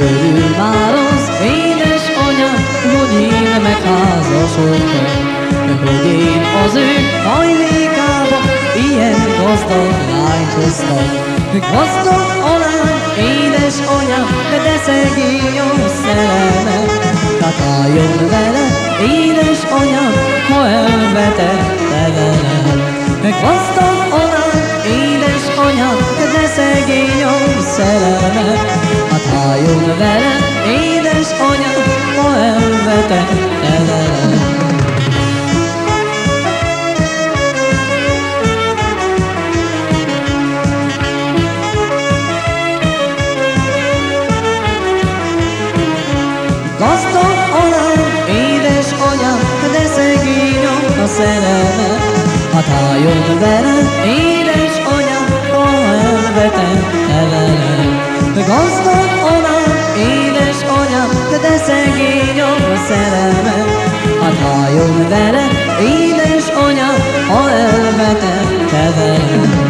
Örül már édes anya, hogy én megházasodtam. Hogy én az ő hajlékába ilyen gazdag lányt hoztam. Gazdag a lány, anya, de szegény a szerelme. Hát álljon vele, édes anya, ha elvetette velem. Gazdag a lány, anya, de szegény a szerelme. Hát álljon vele, édes anya, ha elvetette velem. Gazdag alany, édes anya, de szegény a szerelme. Hát álljon vele, édes anya, ha elvetem velem. Gazdag de szegény a szerelme. Hát álljon vele, édes anya, ha elvetem velem.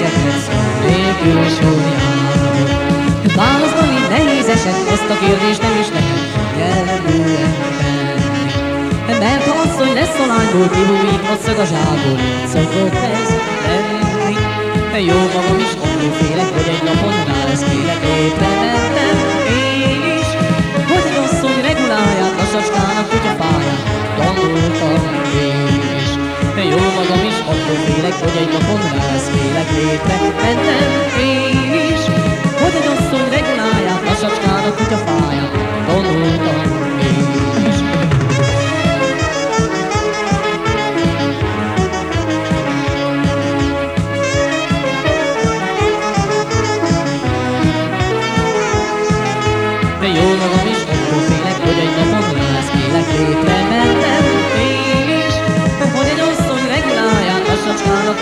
A gyerekekhez, nélkül sorjában. Választani nehéz eset, ezt a kérdést nem is lehet nyelvűen tenni. Mert ha asszony lesz a lányból, kibújik a szög a zsákból, szokott ez lenni. Jó magam is attól félek, hogy egy napon rá lesz kérek, éppen mentem én is. Hogy egy asszony reguláját, lassacskának kutyafáját, tanultam én is. Jó magam is attól félek, hogy egy napon rá lesz félek létre, mentem én is. Hogy egy asszony reguláját, lassacskának kutyafáját, tanultam én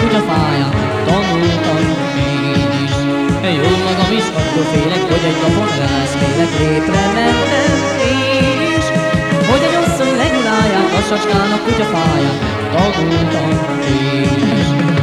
kutyafáját, tanultam én is. De jó magam is attól félek, hogy egy napon rá lesz félek létre, mentem én is. Hogy egy asszony reguláját, lassacskának kutyafáját, tanultam én is.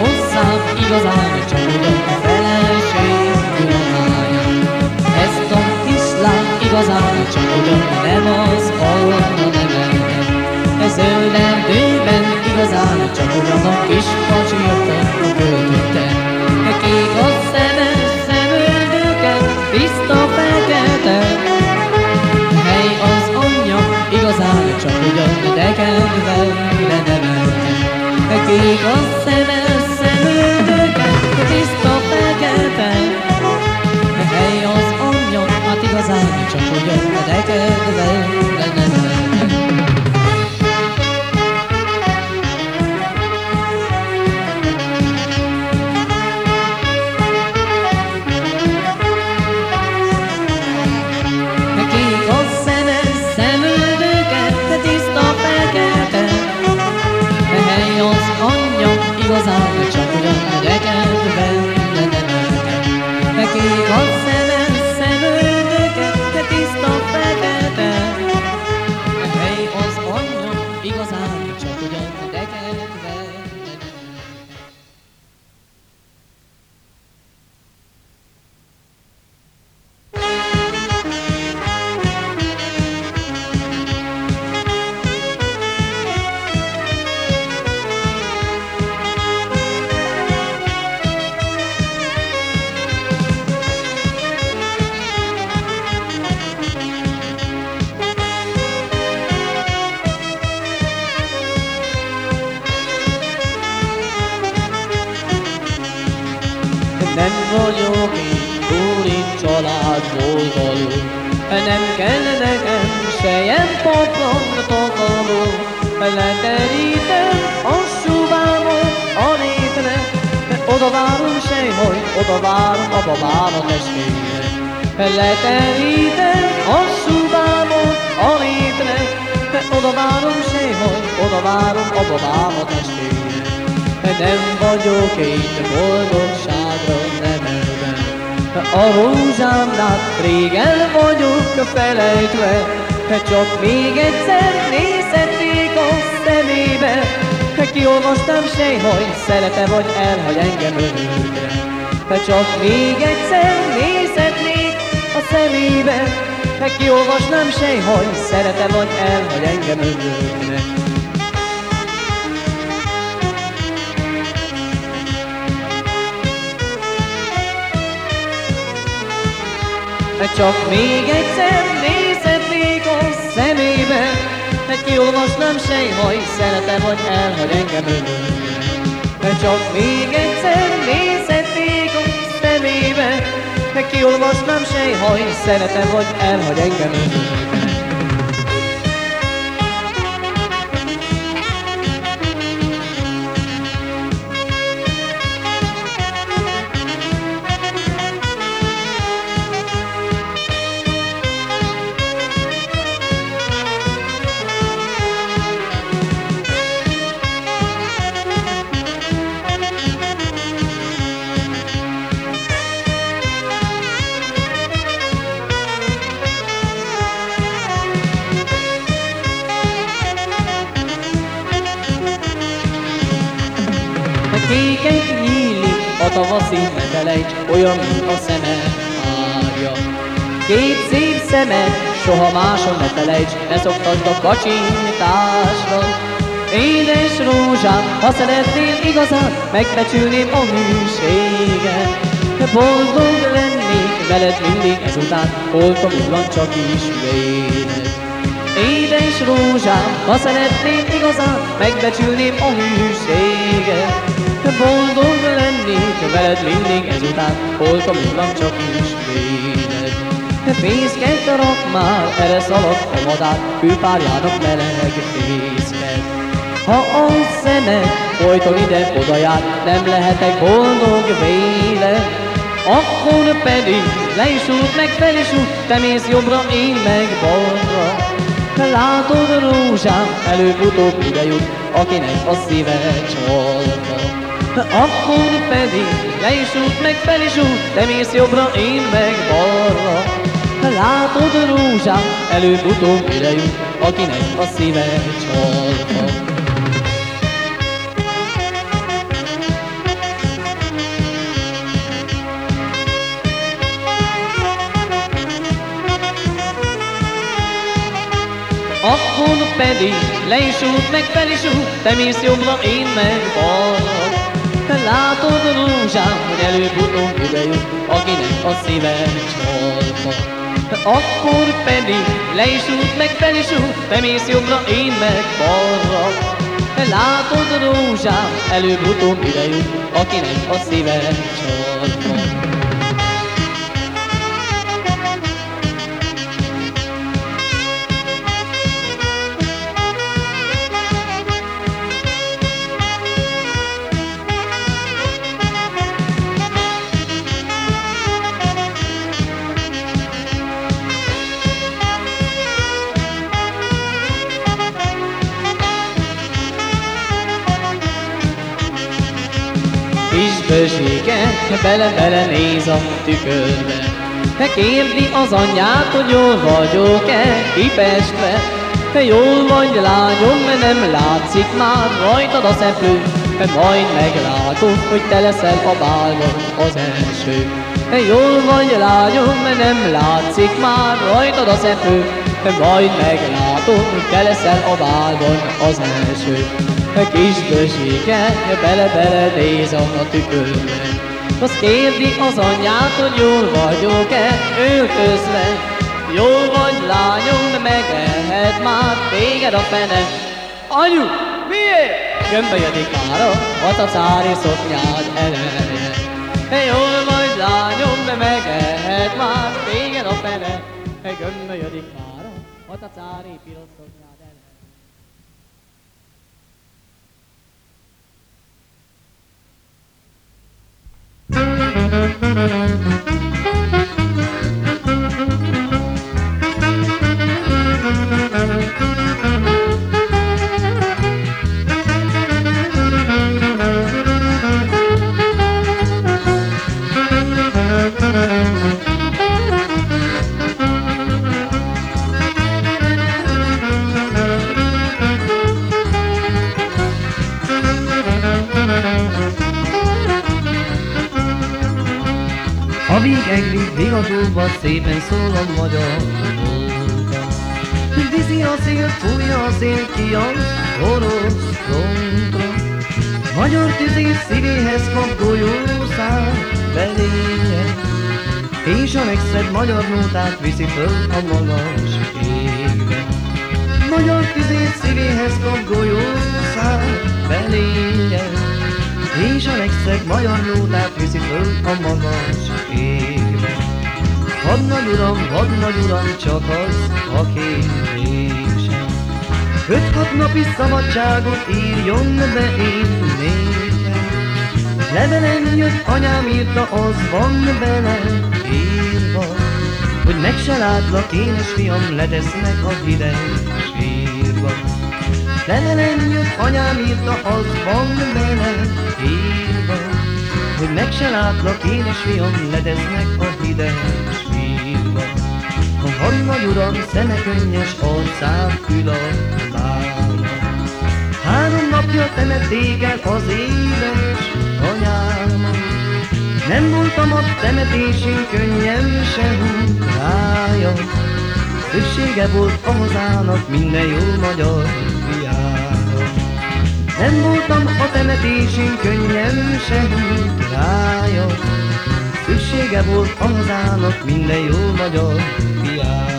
hozzám igazán. A rózsámnál régen vagyok felejtve, csak még egyszer nézhetnék a szemébe, kiolvastam sejhaj, szerete vagy elhagy engem örökre. Csak még egyszer nézhetnék a szemébe, kiolvasnám sejhaj, szerete vagy elhagy engem örökre. Csak még egyszer nézhetnék a szemébe, Egy kiolvasnám sejhaj, szerete vagy elhagy engem örökre. Csak még egyszer nézhetnék a szemébe, Egy kiolvasnám sejhaj, szerete vagy elhagy engem örökre. Olyan, mint a szeme árja. Két szép szeme, soha máson ne felejts, ne szoktasd a kacsintásra. Édes rózsám, ha szeretnél igazán, megbecsülném a hűséget. Boldog lennék veled mindig ezután, holtom van csak is véled. Édes rózsám, ha szeretném igazán, megbecsülném a hűséget. Boldog lennék veled mindig ezután, holtom illan csak is véled. Fészket rak már, erre szaladt a madár, kőpárjának meleg fészket. Ha a szemed folyton ide-oda jár, nem lehetek boldog véle, akkor pedig le is út, meg fel is út, te mész jobbra, én meg balra. Látod rózsám, előbb-utóbb ide jut, akinek a szíve csalva. Akkor pedig le is út, meg fel is út, te mész jobbra, én meg balra. Látod rózsám, előbb-utóbb ide jut, akinek a szíve csalva. Akkor pedig le is út, meg fel is út, te mész jobbra, én meg balra. Látod rózsám, hogy előbb-utóbb ide jut, akinek a szíve csalva. Akkor pedig le is út, meg fel is út, te mész jobbra, én meg balra. Látod rózsám, előbb-utóbb ide jut, akinek a szíve csarkod. Kisbősége bele-bele néz a tükörbe. Te kérdi az anyját, hogy jól vagyok-e kipestve? Te jól vagy lányom, mert nem látszik már rajtad a szeplő Te majd meglátod, hogy te leszel a bálban az első. Te jól vagy lányom, mert nem látszik már rajtad a szeplő Te majd meglátod, hogy te leszel a bálban az első a kis bősége bele-bele néz a tükörbe. Azt kérdi az anyját, hogy jól vagyok-e öltözve. Jól vagy lányom, megehet már téged a fene. Anyu, miért? Gömbbe jödik már a cacári szoknyád eleje. Jól vagy lányom, megehet már téged a fene. Gömbbe jödik már a cacári piros szoknyád eleje. Nótát viszi föl a magas égbe. Hadnagy uram, hadnagy uram, csak az, aki mégsem. Öt-hat napi szabadságot írjon be én nékem. Levelem jött, anyám írta, az van bele írva, hogy meg se látlak, énes fiam, letesznek a hideg sírba. Levelem jött, anyám írta, az van bele írva, hogy meg se látlak, édes fiam, ledeznek a hideg sírba. A hadnagy uram szeme könnyes arcán ül a bála. Három napja temették el az édes anyámat, nem voltam a temetésén könnyen se rája. Szüksége volt a hazának minden jó magyar. Nem voltam a temetésén könnyen se rája. Szüksége volt a hazának minden jó magyar fiára.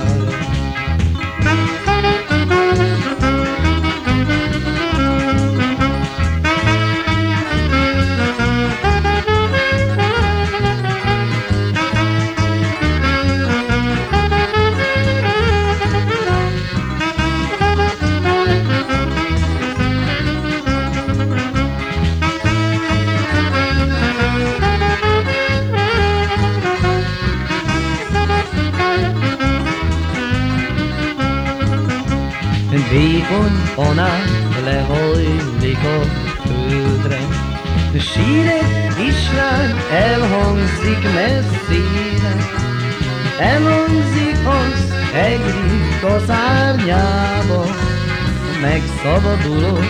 Megszabadulok,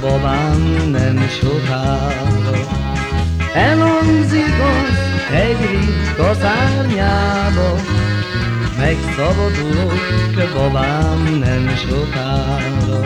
babám nem sokára. Elhangzik az egri kaszárnyába, Megszabadulok, babám nem sokára.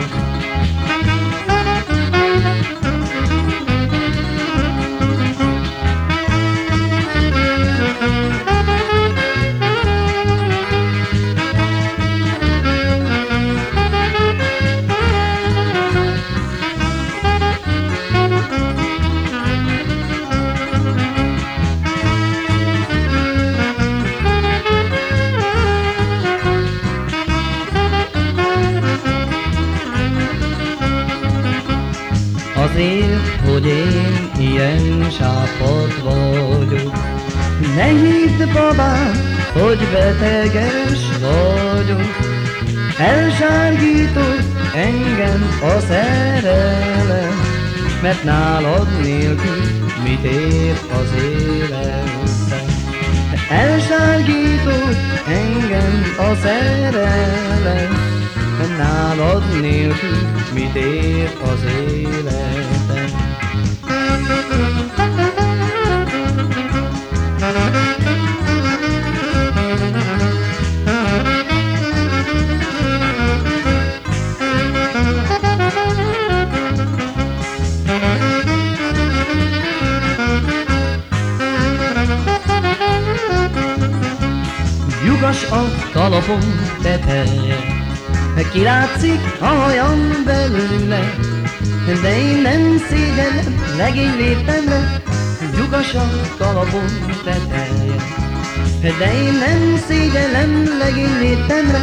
Nálad nélkül mit ér az életem. Elsárgított engem a szerelem, nálad nélkül mit ér az életem. Lyukas a talapom teteje, kilátszik a hajam belőle, de én nem szégyellem legény léptemre, lyukas a talapom teteje. De én nem szégyellem legény léptemre,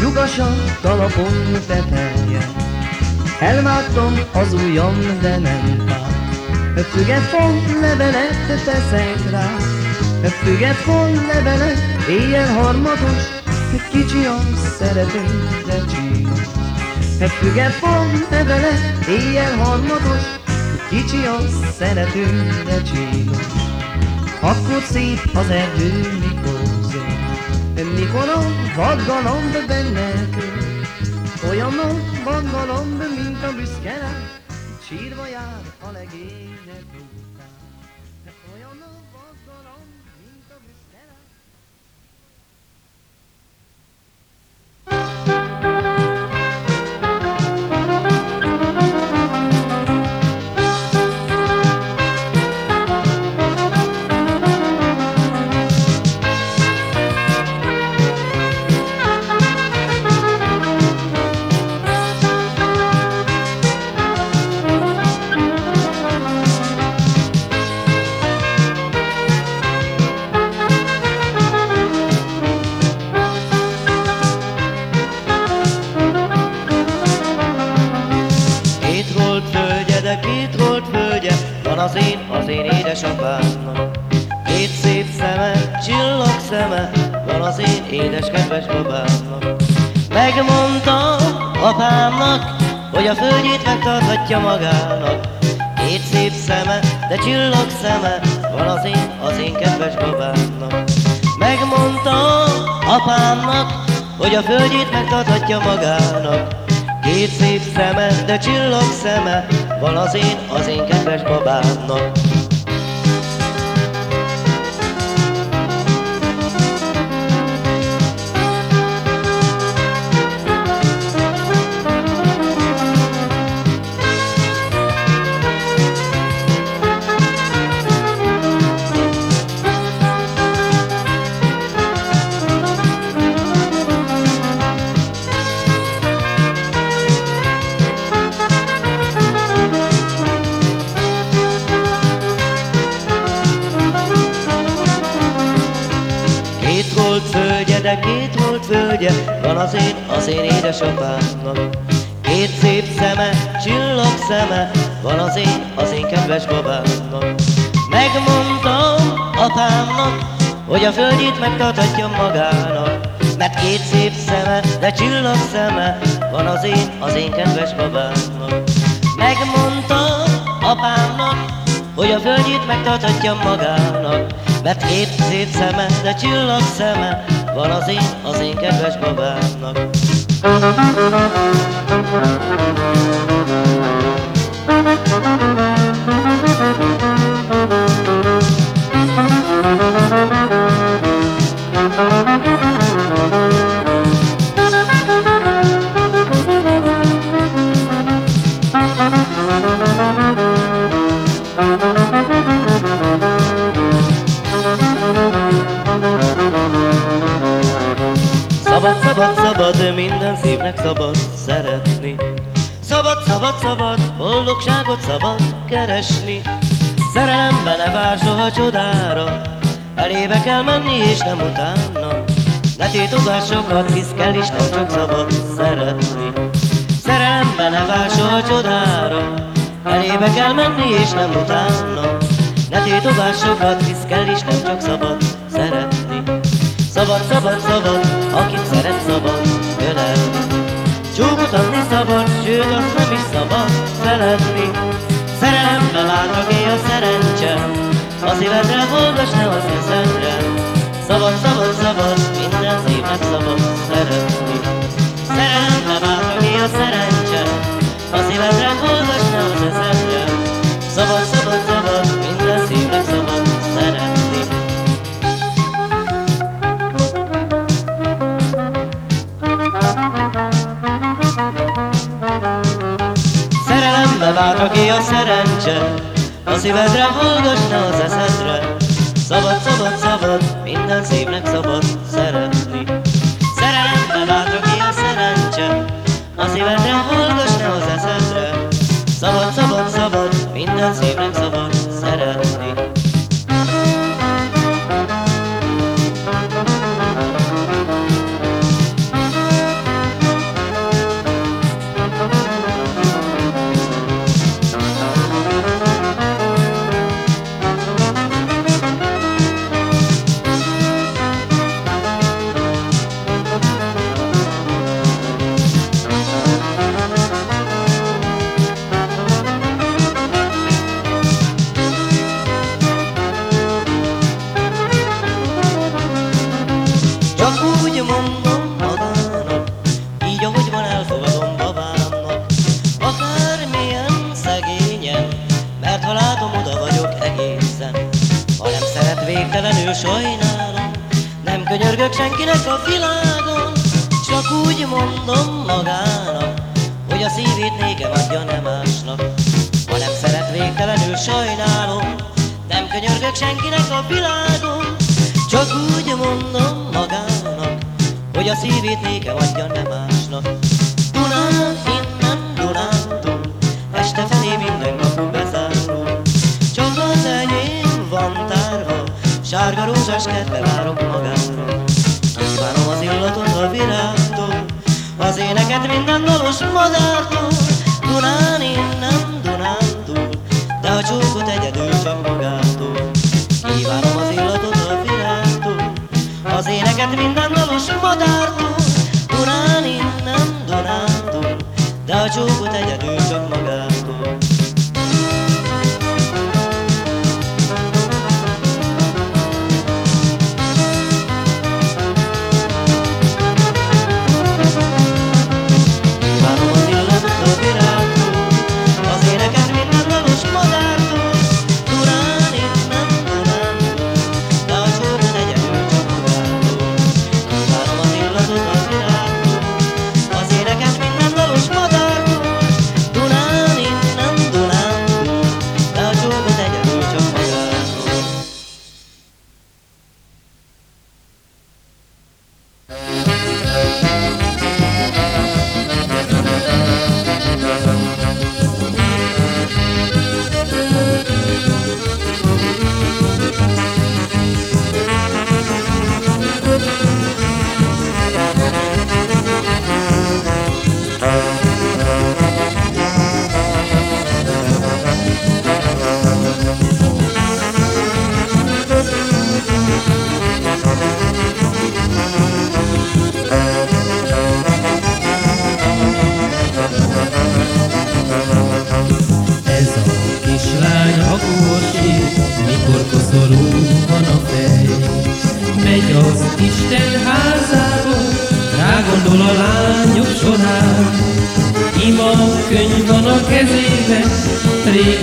lyukas a talapom teteje. Elvágtam az ujjam, de nem fáj, füget font levelet teszek rá, Füget font levelet, éjjel harmados, kicsi a szerető, de csínos. Füget font levelet, éjjel harmados, kicsi a de csínos. Akkor szép az erdő, mikor zöld, mikor a vadgalamb benne. Olyan a vadgalamb, mint a büszke rá, sírva jár a legények szeme, van az én, az én kedves babámnak. Megmondta apámnak, hogy a földjét megtarthatja magának. Két szép szeme, de csillag szeme, van az én, az én kedves babámnak. Megtarthatja magának. Mert két szép szeme, de csillag szeme, van az én, az én kedves babámnak. Megmondtam apámnak, hogy a földjét megtarthatja magának. Mert két szép szeme, de csillag szeme, van az én, az én kedves babámnak. Menni és nem utána. Ne tétogass sokat, hisz kell is nem csak szabad szeretni. Szerelembe ne vár soha csodára, elébe kell menni és nem utána. tovább sokat hisz kell is nem csak szabad szeretni Szabad, szabad, szabad, akit szeret szabad ölelni Csókot adni szabad, sőt azt nem is szabad szeretni Szerelembe vágnak a szerencse A szívedre hallgass, ne az eszedre Szabad, szabad, szabad, minden szívnek szabad a szívét nékem adja nem másnak. Dunántúl, de a csókot egyedül csak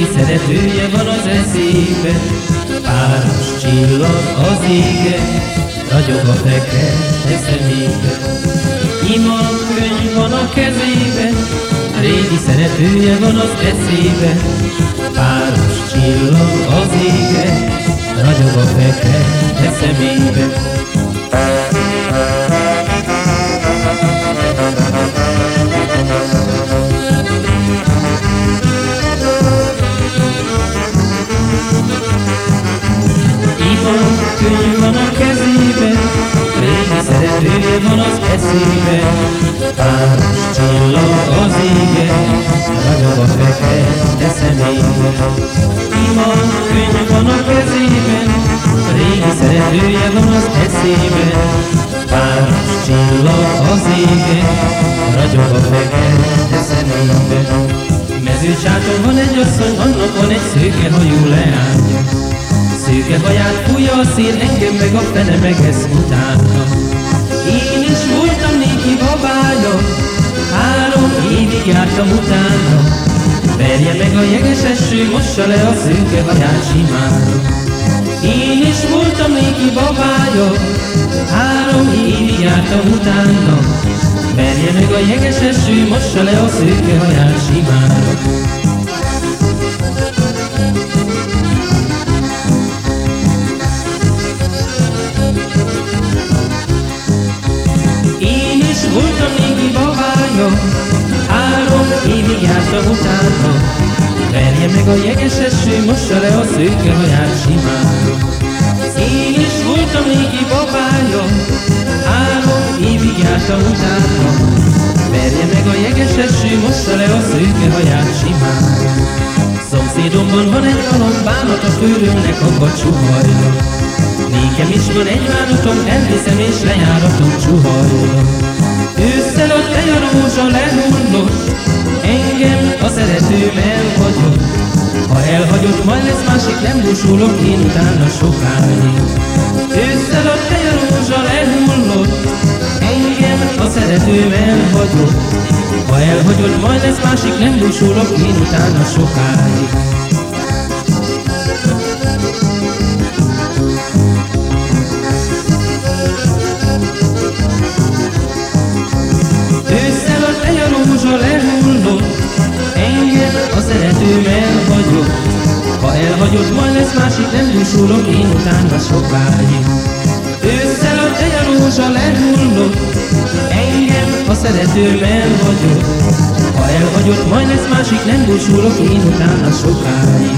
régi szeretője van az eszébe. Páros csillag az ége, ragyog a fekete szemébe. Ima könyv van a kezébe, régi szeretője van az eszébe. Páros csillag az ége, ragyog a fekete szemébe. Ima könyv van, könny van a kezében, régi szeretője van az eszében. Páros csillag az égen, ragyog a fekete szemében. Ima, könny van a kezében, régi szeretője van az eszében. Páros csillag az égen, ragyog a fekete szemében. Mezőcsáton van egy asszony, annak van egy szőke hajú leány. Szőke haját fújja a szél, engem meg a fene meg ezt utána. Én is voltam néki babája, három évig jártam utána. Verje meg a jeges eső, mossa le a szőke haját simára. Én is voltam néki babája, három évig jártam utána. Verje meg a jeges eső, mossa le a szőke haját simára. Voltam néki babája, három évig jártam utána. Verje meg a jeges eső, mossa le a szőke haját simára. Én is voltam néki babája, három évig jártam utána. Verje meg a jeges eső, mossa le a szőke haját simára. Szomszédomban van egy halom, bánat a főrőnek a kacsuhajra. Nékem is van egy bánatom, elviszem és lejáratom csuhajra. Ősszel a tejarózsa lehullott, engem a szeretőm elhagyott. Ha elhagyott, majd lesz másik, nem búsulok én utána sokáig. Ősszel a tejarózsa lehullott, engem a szeretőm elhagyott. Ha elhagyott, majd lesz másik, nem búsulok én utána sokáig. A tejarózsa lehullott, engem a szeretőm elhagyott. Ha elhagyott, majd lesz másik, nem búsulok én utána sokáig. Ősszel a tejarózsa lehullott, engem a szeretőm elhagyott. Ha elhagyott, majd lesz másik, nem búsulok én utána sokáig.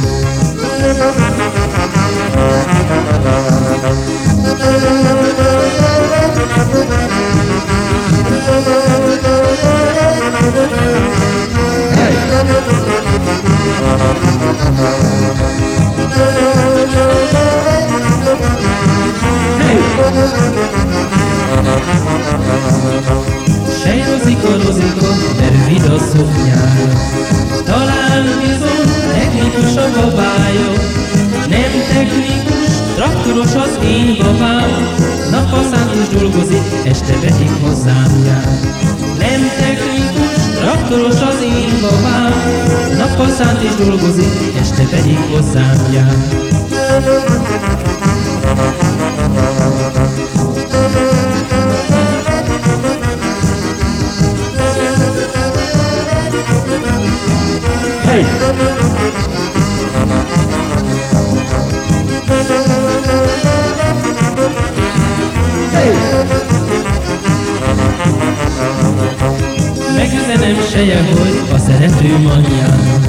A szeretőm anyjának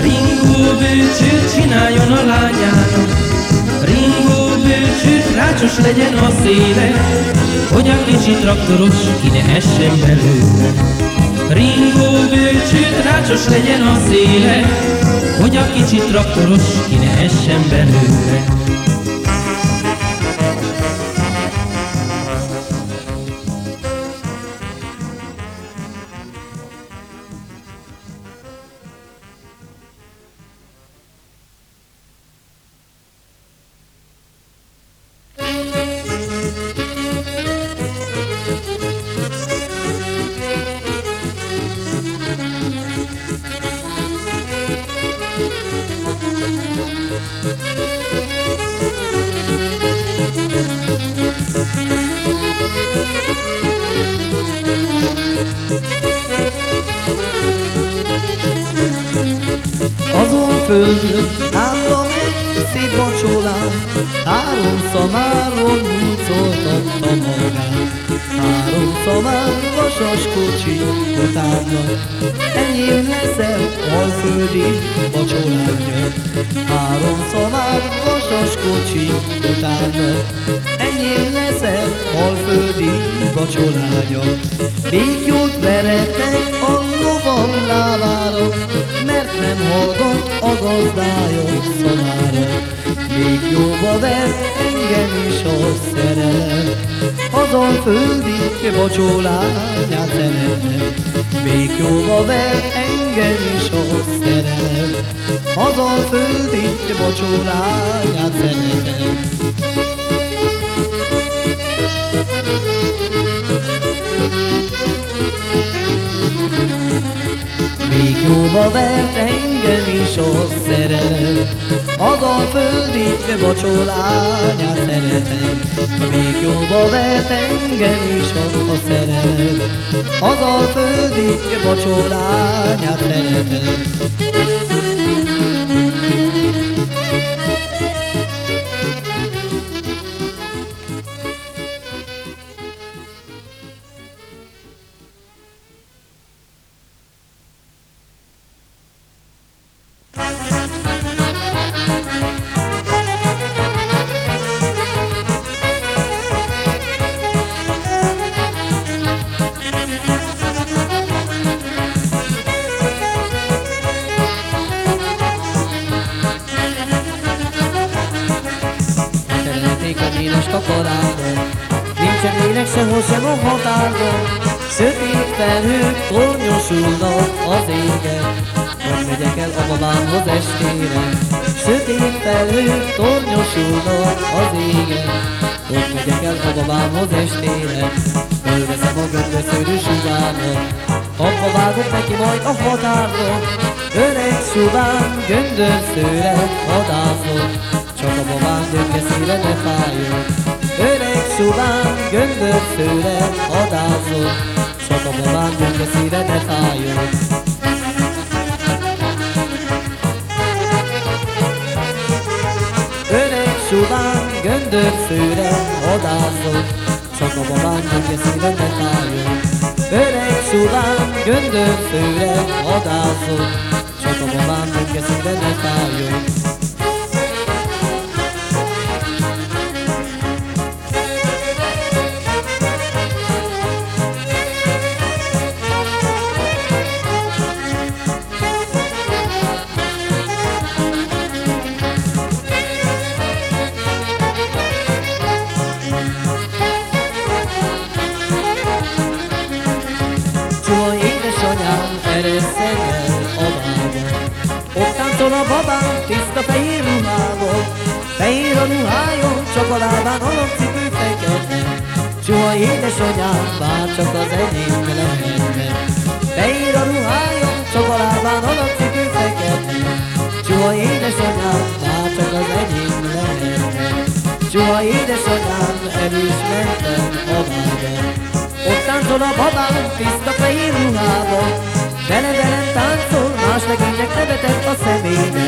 Ringó bőcsőt csináljon a lányának Ringó bőcsőt rácsos legyen a széle. Hogy a kicsi traktoros ki ne essen belőle. Ringó bőcsőt rácsos legyen a széle. Hogy a kicsi traktoros ki ne essen belőle vasas kocsi utána, Enyém leszel alföldi vacsoránya. Háromszor már vasas kocsi utána, Enyém leszel alföldi vacsoránya. Békjót veretek a lovam lábára, mert nem hallgat a gazdája szavára. Még vesz engem is a szer szerelem Azon földi bocsó lányát szeretem. Még jóba ver engem is a szerelem Azon földi bocsó lányát szeretem. Még jóba vert engem is a szerelem Az a földi bocsó lányát szeretem. Még jóba vert engem is a szerelem Az a földi bocsó lányát szeretem Csak a babám dönke szíve ne fájjon Öreg sugám göndörszőre vadászol Csak a babám dönke szíve ne fájjon Öreg sugám göndörszőre vadászol Csak a babám dönke édesanyám eresszen el a bába Ott táncol a babám tiszta fehér ruhában Fehér a ruhájon, csak a lábán alapcipő fekete Csuha édesanyám, bár csak az enyém lehetne Fehér a ruhájon, csak a lábán alapcipő fekete Csuha édesanyám, bár csak az enyém lehetne Csuha édesanyám, elismertem a bába ott táncol a babám, tiszta fehér ruhába Vele velem táncol, más legénynek nevetett a szemébe.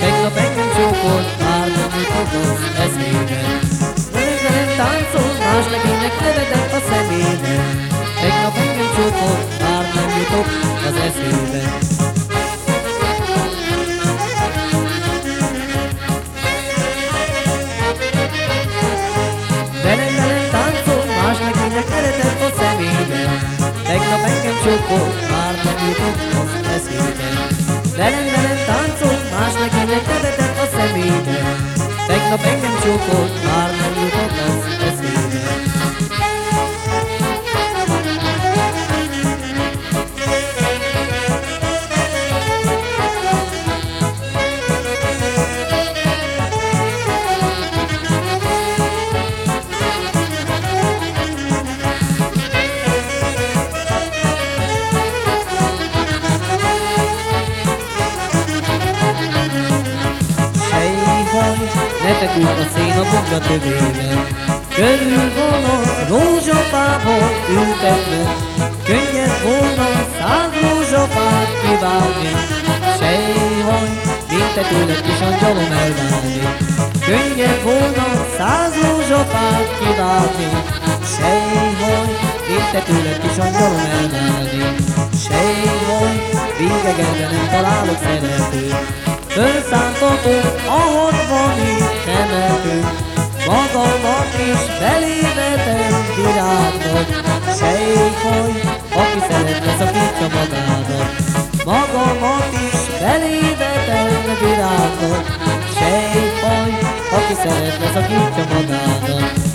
Tegnap engem csókolt, már nem jutok az eszébe Vele velem táncol, más legénynek nevetett a szemébe. Tegnap engem csókolt, már nem jutok az szemébe. Tegnap engem csókolt, már nem jutott az eszébe. Velem, velem táncol, más legénynek eredett a szemébe. Tegnap engem csókolt, már nem feküdj a szén a bogda tövében Körül volna rózsafába ültetve. Könnyed volna száz rózsafát kiválni. Sejhaj, mint te tőled kis angyalom elválni Könnyed volna száz rózsafát kiválni. Sejhaj, mint te tőled kis angyalom elválni Sejhaj, végegedben nem találok szeretőt Fölszántatok, ahol van itt temető Magamat is belévetem virágnak Sejhaj, aki szeret leszakítja magádat Magamat is belévetem virágnak Sejhaj, aki szeret leszakítja magádat